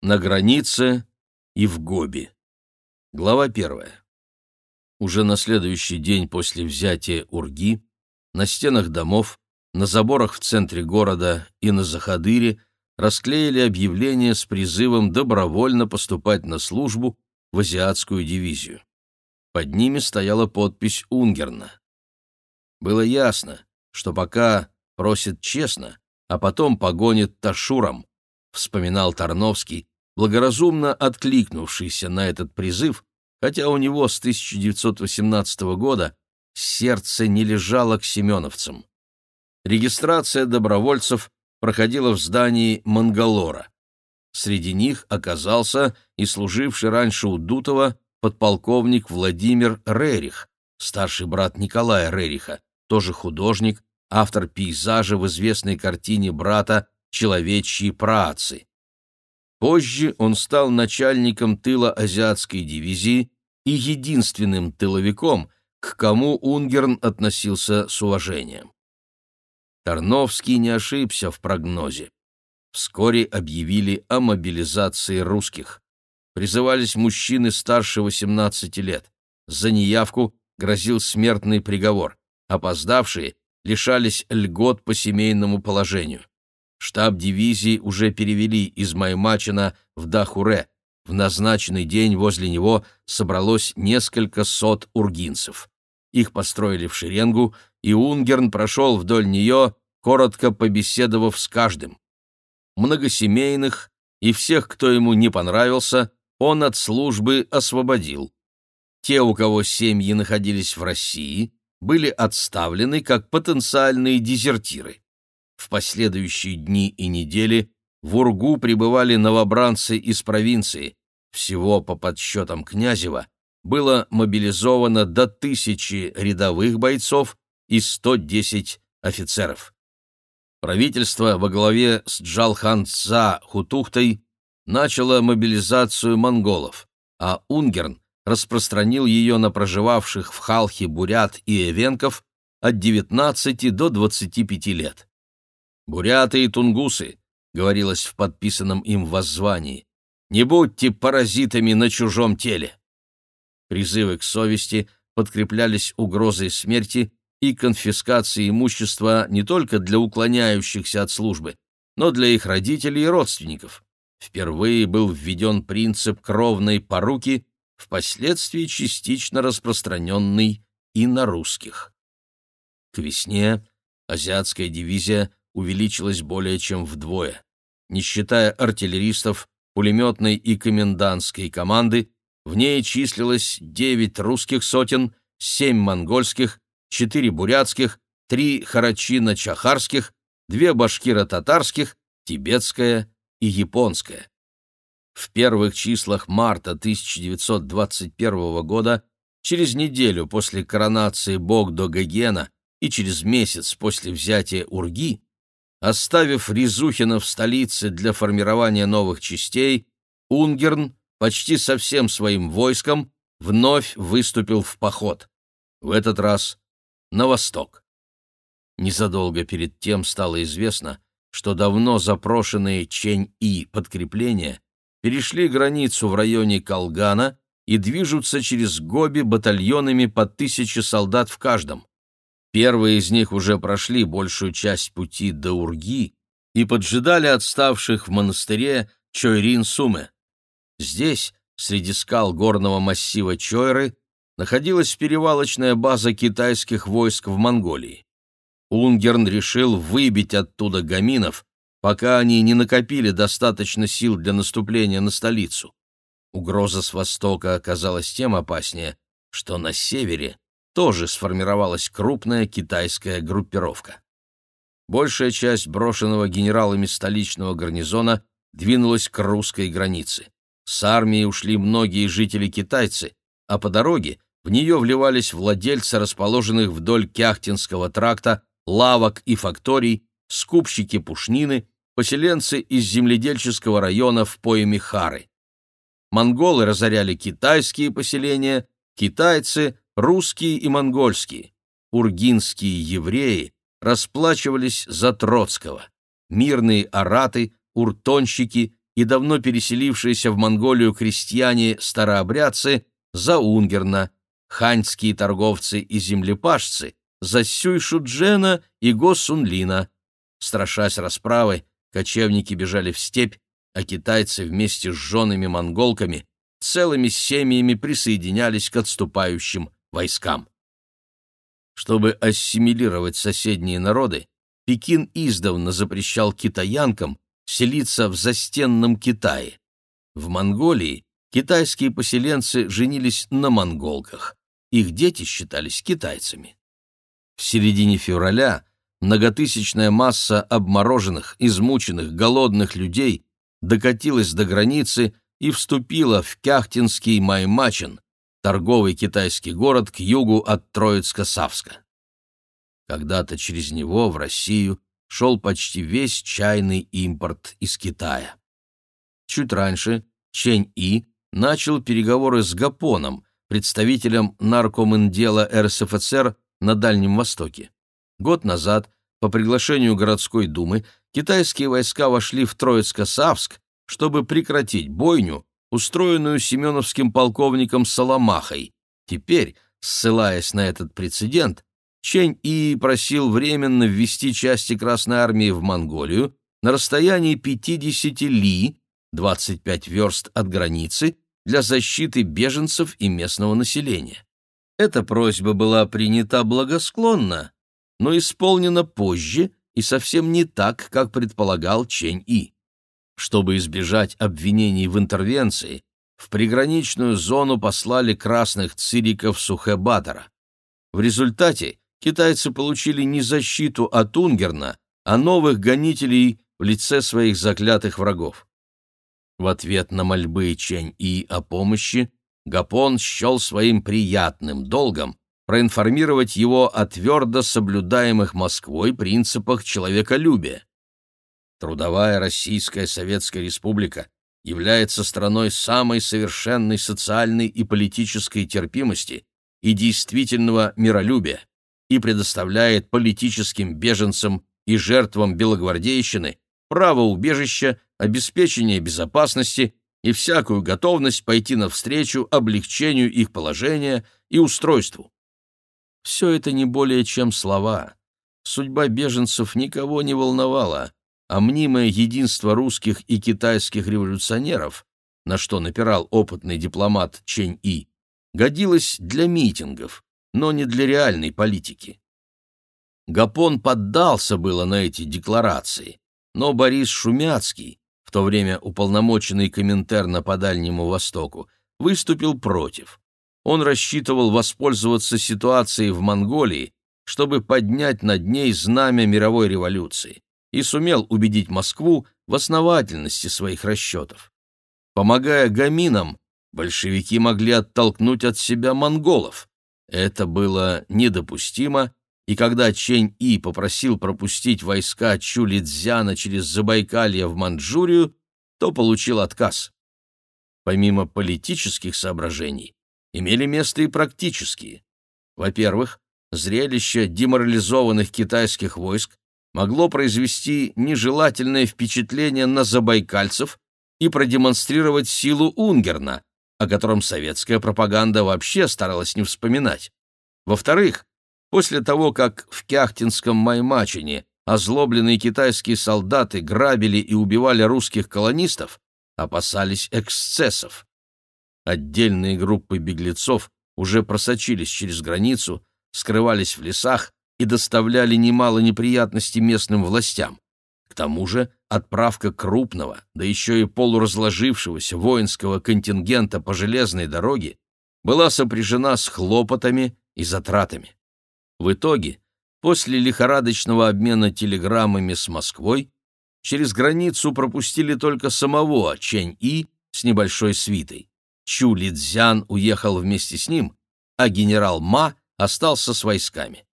На границе и в Гоби. Глава первая. Уже на следующий день после взятия Урги на стенах домов, на заборах в центре города и на Захадыре расклеили объявления с призывом добровольно поступать на службу в азиатскую дивизию. Под ними стояла подпись Унгерна. Было ясно, что пока просит честно, а потом погонит Ташуром, вспоминал Тарновский, благоразумно откликнувшийся на этот призыв, хотя у него с 1918 года сердце не лежало к семеновцам. Регистрация добровольцев проходила в здании Мангалора. Среди них оказался и служивший раньше у Дутова подполковник Владимир Рерих, старший брат Николая Рериха, тоже художник, автор пейзажа в известной картине брата «Человечьи працы». Позже он стал начальником тыла азиатской дивизии и единственным тыловиком, к кому Унгерн относился с уважением. Тарновский не ошибся в прогнозе. Вскоре объявили о мобилизации русских. Призывались мужчины старше 18 лет. За неявку грозил смертный приговор. Опоздавшие лишались льгот по семейному положению. Штаб дивизии уже перевели из Маймачина в Дахуре. В назначенный день возле него собралось несколько сот ургинцев. Их построили в шеренгу, и Унгерн прошел вдоль нее, коротко побеседовав с каждым. Многосемейных и всех, кто ему не понравился, он от службы освободил. Те, у кого семьи находились в России, были отставлены как потенциальные дезертиры. В последующие дни и недели в Ургу прибывали новобранцы из провинции. Всего, по подсчетам Князева, было мобилизовано до тысячи рядовых бойцов и 110 офицеров. Правительство во главе с Джалхан Цза Хутухтой начало мобилизацию монголов, а Унгерн распространил ее на проживавших в Халхе бурят и эвенков от 19 до 25 лет. «Буряты и тунгусы», — говорилось в подписанном им воззвании, — «не будьте паразитами на чужом теле». Призывы к совести подкреплялись угрозой смерти и конфискацией имущества не только для уклоняющихся от службы, но для их родителей и родственников. Впервые был введен принцип кровной поруки, впоследствии частично распространенный и на русских. К весне азиатская дивизия увеличилась более чем вдвое. Не считая артиллеристов, пулеметной и комендантской команды, в ней числилось 9 русских сотен, 7 монгольских, 4 бурятских, 3 харачино-чахарских, 2 башкиро-татарских, тибетская и японская. В первых числах марта 1921 года, через неделю после коронации Богдо Гогена и через месяц после взятия Урги, Оставив Ризухина в столице для формирования новых частей, Унгерн почти со всем своим войском вновь выступил в поход. В этот раз на восток. Незадолго перед тем стало известно, что давно запрошенные Чень-И подкрепления перешли границу в районе Колгана и движутся через Гоби батальонами по тысяче солдат в каждом. Первые из них уже прошли большую часть пути до Урги и поджидали отставших в монастыре Чойрин-Суме. Здесь, среди скал горного массива Чойры, находилась перевалочная база китайских войск в Монголии. Унгерн решил выбить оттуда гаминов, пока они не накопили достаточно сил для наступления на столицу. Угроза с востока оказалась тем опаснее, что на севере тоже сформировалась крупная китайская группировка. Большая часть брошенного генералами столичного гарнизона двинулась к русской границе. С армии ушли многие жители-китайцы, а по дороге в нее вливались владельцы расположенных вдоль Кяхтинского тракта лавок и факторий, скупщики пушнины, поселенцы из земледельческого района в поэме Хары. Монголы разоряли китайские поселения, китайцы Русские и монгольские, ургинские евреи расплачивались за Троцкого, мирные араты, уртонщики и давно переселившиеся в Монголию крестьяне-старообрядцы за Унгерна, ханьские торговцы и землепашцы за Сюй-Шуджена и Го-Сунлина. Страшась расправы, кочевники бежали в степь, а китайцы вместе с женами монголками целыми семьями присоединялись к отступающим войскам. Чтобы ассимилировать соседние народы, Пекин издавна запрещал китаянкам селиться в застенном Китае. В Монголии китайские поселенцы женились на монголках, их дети считались китайцами. В середине февраля многотысячная масса обмороженных, измученных, голодных людей докатилась до границы и вступила в Кяхтинский Маймачен, торговый китайский город к югу от Троицка-Савска. Когда-то через него в Россию шел почти весь чайный импорт из Китая. Чуть раньше Чень-И начал переговоры с Гапоном, представителем наркомендела РСФСР на Дальнем Востоке. Год назад, по приглашению городской думы, китайские войска вошли в Троицко-Савск, чтобы прекратить бойню, устроенную семеновским полковником Соломахой. Теперь, ссылаясь на этот прецедент, Чень И просил временно ввести части Красной Армии в Монголию на расстоянии 50 ли, 25 верст от границы, для защиты беженцев и местного населения. Эта просьба была принята благосклонно, но исполнена позже и совсем не так, как предполагал Чень И. Чтобы избежать обвинений в интервенции, в приграничную зону послали красных цириков Сухебатора. В результате китайцы получили не защиту от Унгерна, а новых гонителей в лице своих заклятых врагов. В ответ на мольбы Чэнь-И о помощи Гапон счел своим приятным долгом проинформировать его о твердо соблюдаемых Москвой принципах человеколюбия. Трудовая Российская Советская Республика является страной самой совершенной социальной и политической терпимости и действительного миролюбия и предоставляет политическим беженцам и жертвам белогвардейщины право убежища, обеспечение безопасности и всякую готовность пойти навстречу облегчению их положения и устройству. Все это не более чем слова. Судьба беженцев никого не волновала, а мнимое единство русских и китайских революционеров, на что напирал опытный дипломат Чень И, годилось для митингов, но не для реальной политики. Гапон поддался было на эти декларации, но Борис Шумяцкий, в то время уполномоченный Коминтерна по Дальнему Востоку, выступил против. Он рассчитывал воспользоваться ситуацией в Монголии, чтобы поднять над ней знамя мировой революции, и сумел убедить Москву в основательности своих расчетов. Помогая гаминам, большевики могли оттолкнуть от себя монголов. Это было недопустимо, и когда Чень-И попросил пропустить войска Чулидзяна через Забайкалье в Манчжурию, то получил отказ. Помимо политических соображений, имели место и практические. Во-первых, зрелище деморализованных китайских войск могло произвести нежелательное впечатление на забайкальцев и продемонстрировать силу Унгерна, о котором советская пропаганда вообще старалась не вспоминать. Во-вторых, после того, как в Кяхтинском Маймачине озлобленные китайские солдаты грабили и убивали русских колонистов, опасались эксцессов. Отдельные группы беглецов уже просочились через границу, скрывались в лесах и доставляли немало неприятностей местным властям. К тому же отправка крупного, да еще и полуразложившегося воинского контингента по железной дороге была сопряжена с хлопотами и затратами. В итоге, после лихорадочного обмена телеграммами с Москвой, через границу пропустили только самого Чэнь-И с небольшой свитой. Чу Лидзян уехал вместе с ним, а генерал Ма остался с войсками.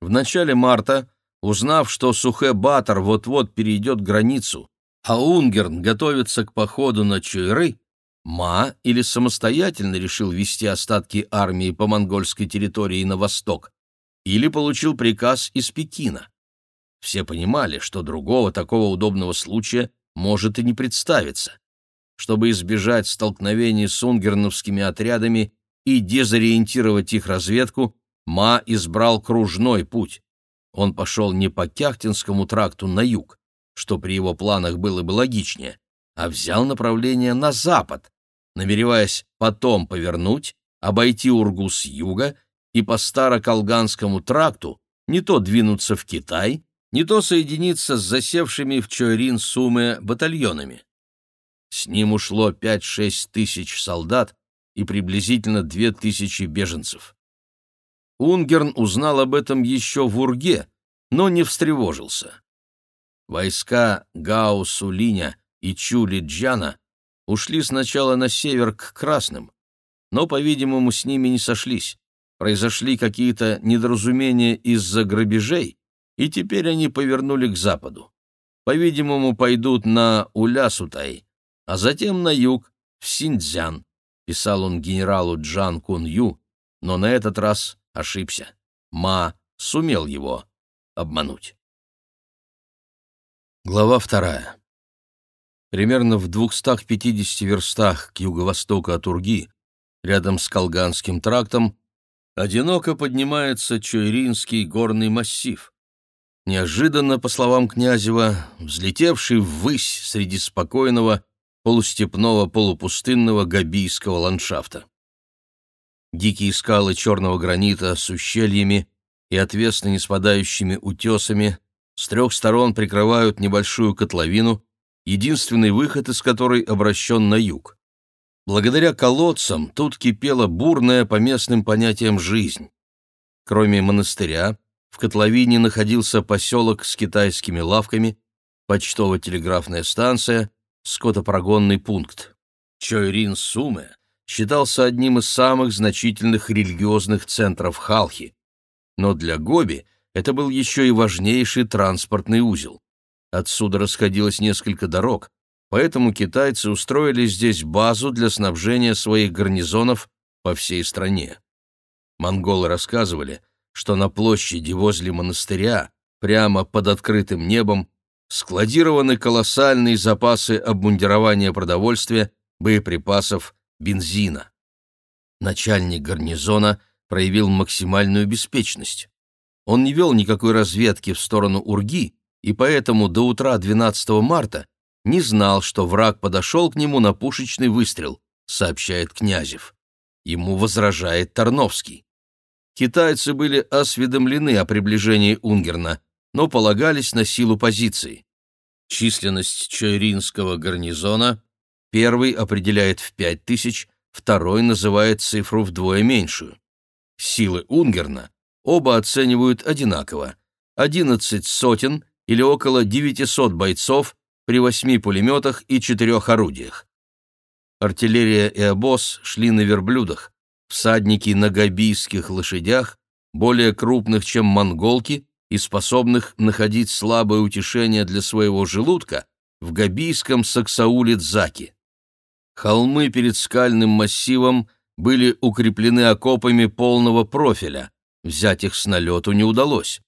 В начале марта, узнав, что Сухэ-Батор вот-вот перейдет границу, а Унгерн готовится к походу на Чуйры, Ма или самостоятельно решил вести остатки армии по монгольской территории на восток, или получил приказ из Пекина. Все понимали, что другого такого удобного случая может и не представиться. Чтобы избежать столкновений с унгерновскими отрядами и дезориентировать их разведку, Ма избрал кружной путь. Он пошел не по Кяхтинскому тракту на юг, что при его планах было бы логичнее, а взял направление на запад, намереваясь потом повернуть, обойти Ургу с юга и по Староколганскому тракту не то двинуться в Китай, не то соединиться с засевшими в Чойрин-Суме батальонами. С ним ушло 5-6 тысяч солдат и приблизительно 2 тысячи беженцев. Унгерн узнал об этом еще в Урге, но не встревожился. Войска Гаусу-Линя и Чули-Джана ушли сначала на север к Красным, но, по-видимому, с ними не сошлись. Произошли какие-то недоразумения из-за грабежей, и теперь они повернули к западу. По-видимому, пойдут на Улясутай, а затем на юг, в Синьцзян, писал он генералу Джан Кун Ю, но на этот раз ошибся. Ма сумел его обмануть. Глава вторая. Примерно в 250 верстах к юго-востоку от Урги, рядом с Колганским трактом, одиноко поднимается Чуйринский горный массив. Неожиданно, по словам Князева, взлетевший ввысь среди спокойного, полустепного, полупустынного габийского ландшафта. Дикие скалы черного гранита с ущельями и отвесно неспадающими утесами — с трех сторон прикрывают небольшую котловину, единственный выход из которой обращен на юг. Благодаря колодцам тут кипела бурная по местным понятиям жизнь. Кроме монастыря, в котловине находился поселок с китайскими лавками, почтово-телеграфная станция, скотопрогонный пункт. Чойрин-Суме считался одним из самых значительных религиозных центров Халхи, но для Гоби – это был еще и важнейший транспортный узел. Отсюда расходилось несколько дорог, поэтому китайцы устроили здесь базу для снабжения своих гарнизонов по всей стране. Монголы рассказывали, что на площади возле монастыря, прямо под открытым небом, складированы колоссальные запасы обмундирования продовольствия, боеприпасов, бензина. Начальник гарнизона проявил максимальную беспечность. Он не вел никакой разведки в сторону Урги, и поэтому до утра 12 марта не знал, что враг подошел к нему на пушечный выстрел, сообщает Князев. Ему возражает Тарновский. Китайцы были осведомлены о приближении Унгерна, но полагались на силу позиции. Численность Чойринского гарнизона первый определяет в пять тысяч, второй называет цифру вдвое меньшую. Силы Унгерна оба оценивают одинаково. 11 сотен или около 900 бойцов при восьми пулеметах и четырех орудиях. Артиллерия и обоз шли на верблюдах, всадники на габийских лошадях, более крупных, чем монголки, и способных находить слабое утешение для своего желудка в габийском Саксауле-Дзаки. Холмы перед скальным массивом были укреплены окопами полного профиля, Взять их с налету не удалось.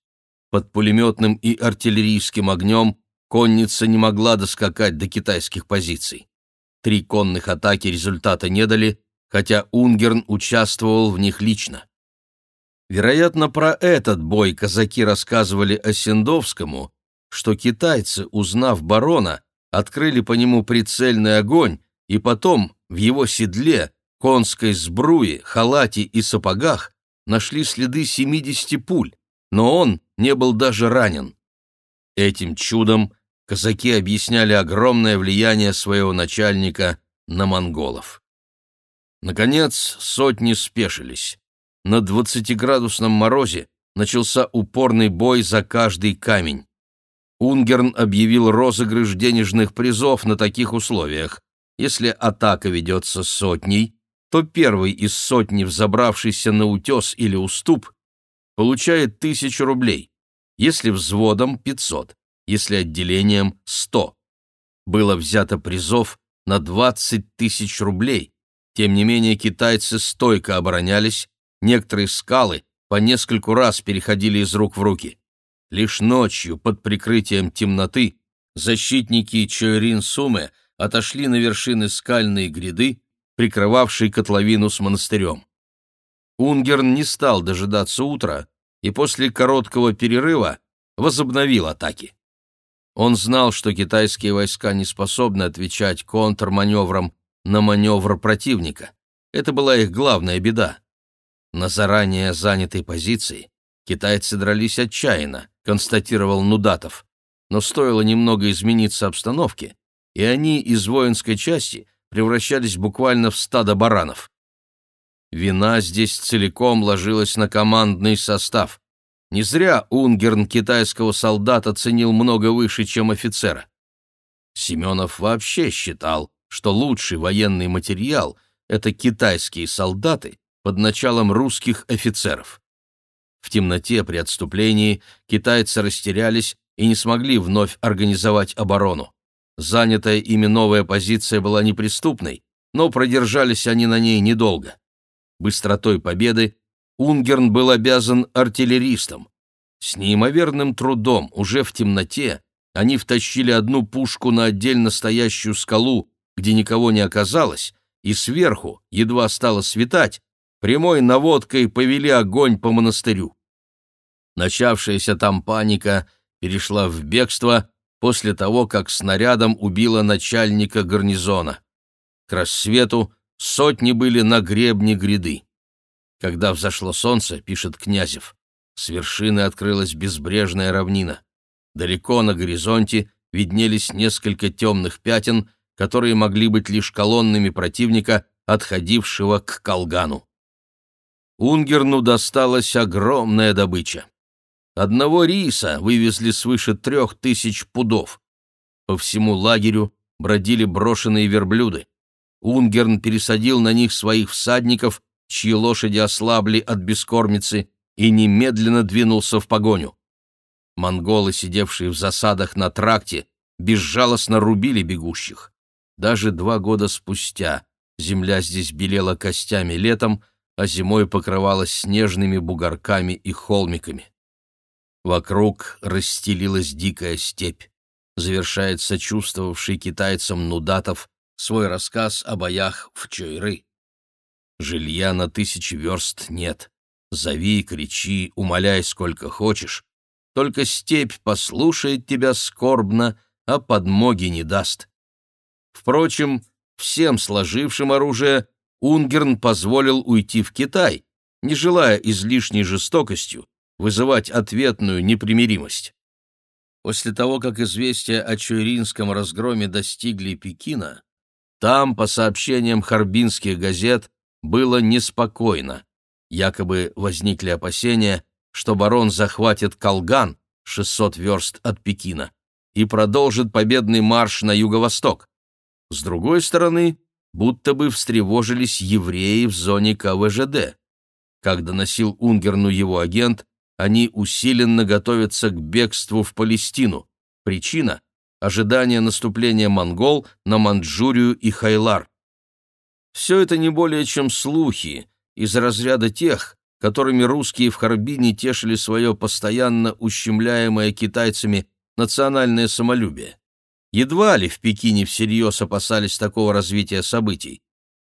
Под пулеметным и артиллерийским огнем конница не могла доскакать до китайских позиций. Три конных атаки результата не дали, хотя Унгерн участвовал в них лично. Вероятно, про этот бой казаки рассказывали Осендовскому, что китайцы, узнав барона, открыли по нему прицельный огонь, и потом в его седле, конской сбруе, халате и сапогах нашли следы 70 пуль, но он не был даже ранен. Этим чудом казаки объясняли огромное влияние своего начальника на монголов. Наконец сотни спешились. На двадцатиградусном морозе начался упорный бой за каждый камень. Унгерн объявил розыгрыш денежных призов на таких условиях. Если атака ведется сотней, то первый из сотни, взобравшийся на утес или уступ, получает тысячу рублей, если взводом — пятьсот, если отделением — сто. Было взято призов на двадцать тысяч рублей. Тем не менее китайцы стойко оборонялись, некоторые скалы по нескольку раз переходили из рук в руки. Лишь ночью, под прикрытием темноты, защитники Чойрин-Сумы отошли на вершины скальной гряды, прикрывавшей котловину с монастырем. Унгерн не стал дожидаться утра и после короткого перерыва возобновил атаки. Он знал, что китайские войска не способны отвечать контрманевром на маневр противника. Это была их главная беда. На заранее занятой позиции китайцы дрались отчаянно, констатировал Нудатов. Но стоило немного измениться обстановке, и они из воинской части превращались буквально в стадо баранов. Вина здесь целиком ложилась на командный состав. Не зря Унгерн китайского солдата ценил много выше, чем офицера. Семенов вообще считал, что лучший военный материал — это китайские солдаты под началом русских офицеров. В темноте при отступлении китайцы растерялись и не смогли вновь организовать оборону. Занятая ими новая позиция была неприступной, но продержались они на ней недолго. Быстротой победы Унгерн был обязан артиллеристам. С неимоверным трудом, уже в темноте, они втащили одну пушку на отдельно стоящую скалу, где никого не оказалось, и сверху, едва стало светать, прямой наводкой повели огонь по монастырю. Начавшаяся там паника перешла в бегство, после того, как снарядом убило начальника гарнизона. К рассвету сотни были на гребне гряды. Когда взошло солнце, пишет Князев, с вершины открылась безбрежная равнина. Далеко на горизонте виднелись несколько темных пятен, которые могли быть лишь колоннами противника, отходившего к Колгану. Унгерну досталась огромная добыча. Одного риса вывезли свыше трех тысяч пудов. По всему лагерю бродили брошенные верблюды. Унгерн пересадил на них своих всадников, чьи лошади ослабли от бескормицы, и немедленно двинулся в погоню. Монголы, сидевшие в засадах на тракте, безжалостно рубили бегущих. Даже два года спустя земля здесь белела костями летом, а зимой покрывалась снежными бугорками и холмиками. Вокруг расстелилась дикая степь. Завершает сочувствовавший китайцам Нудатов свой рассказ о боях в Чойры. Жилья на тысячи верст нет. Зови, кричи, умоляй сколько хочешь. Только степь послушает тебя скорбно, а подмоги не даст. Впрочем, всем сложившим оружие Унгерн позволил уйти в Китай, не желая излишней жестокостью вызывать ответную непримиримость. После того, как известия о Чуйринском разгроме достигли Пекина, там, по сообщениям харбинских газет, было неспокойно. Якобы возникли опасения, что барон захватит Колган, 600 верст от Пекина, и продолжит победный марш на юго-восток. С другой стороны, будто бы встревожились евреи в зоне КВЖД. Как доносил Унгерну его агент, они усиленно готовятся к бегству в Палестину. Причина – ожидание наступления монгол на Манчжурию и Хайлар. Все это не более чем слухи из разряда тех, которыми русские в Харбине тешили свое постоянно ущемляемое китайцами национальное самолюбие. Едва ли в Пекине всерьез опасались такого развития событий.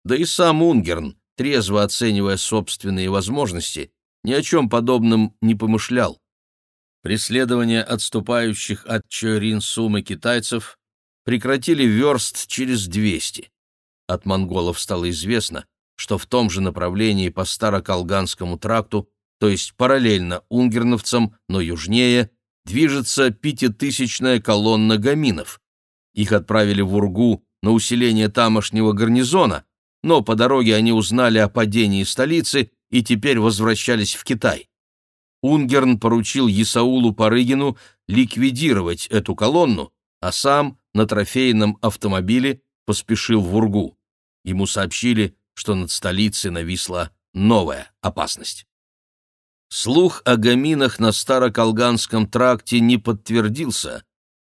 Да и сам Унгерн, трезво оценивая собственные возможности, ни о чем подобном не помышлял. Преследование отступающих от Чорин-Сумы китайцев прекратили верст через 200. От монголов стало известно, что в том же направлении по Староколганскому тракту, то есть параллельно унгерновцам, но южнее, движется пятитысячная колонна гаминов. Их отправили в Ургу на усиление тамошнего гарнизона, но по дороге они узнали о падении столицы и теперь возвращались в Китай. Унгерн поручил Исаулу Парыгину ликвидировать эту колонну, а сам на трофейном автомобиле поспешил в Ургу. Ему сообщили, что над столицей нависла новая опасность. Слух о гаминах на Староколганском тракте не подтвердился,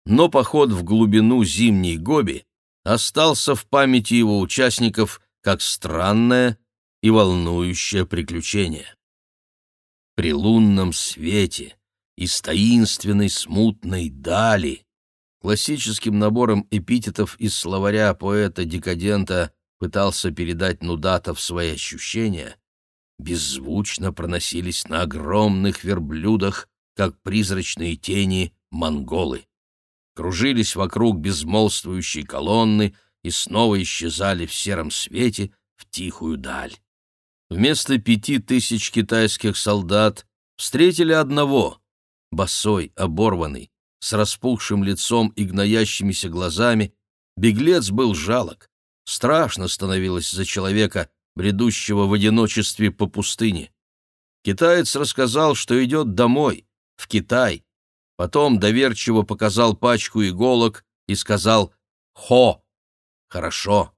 но поход в глубину зимней Гоби остался в памяти его участников как странное и волнующее приключение. При лунном свете из таинственной смутной дали классическим набором эпитетов из словаря поэта-декадента пытался передать Нудатов свои ощущения, беззвучно проносились на огромных верблюдах, как призрачные тени, монголы. Кружились вокруг безмолвствующей колонны и снова исчезали в сером свете в тихую даль. Вместо пяти тысяч китайских солдат встретили одного, босой, оборванный, с распухшим лицом и гноящимися глазами, беглец был жалок. Страшно становилось за человека, бредущего в одиночестве по пустыне. Китаец рассказал, что идет домой, в Китай. Потом доверчиво показал пачку иголок и сказал «Хо!» «Хорошо».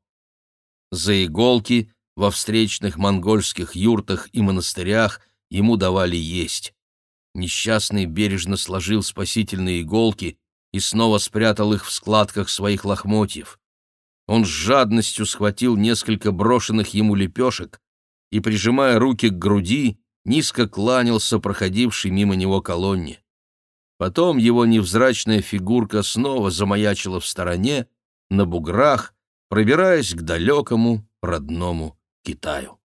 За иголки во встречных монгольских юртах и монастырях ему давали есть. Несчастный бережно сложил спасительные иголки и снова спрятал их в складках своих лохмотьев. Он с жадностью схватил несколько брошенных ему лепешек и, прижимая руки к груди, низко кланялся проходившей мимо него колонне. Потом его невзрачная фигурка снова замаячила в стороне, на буграх, пробираясь к далекому родному Китаю.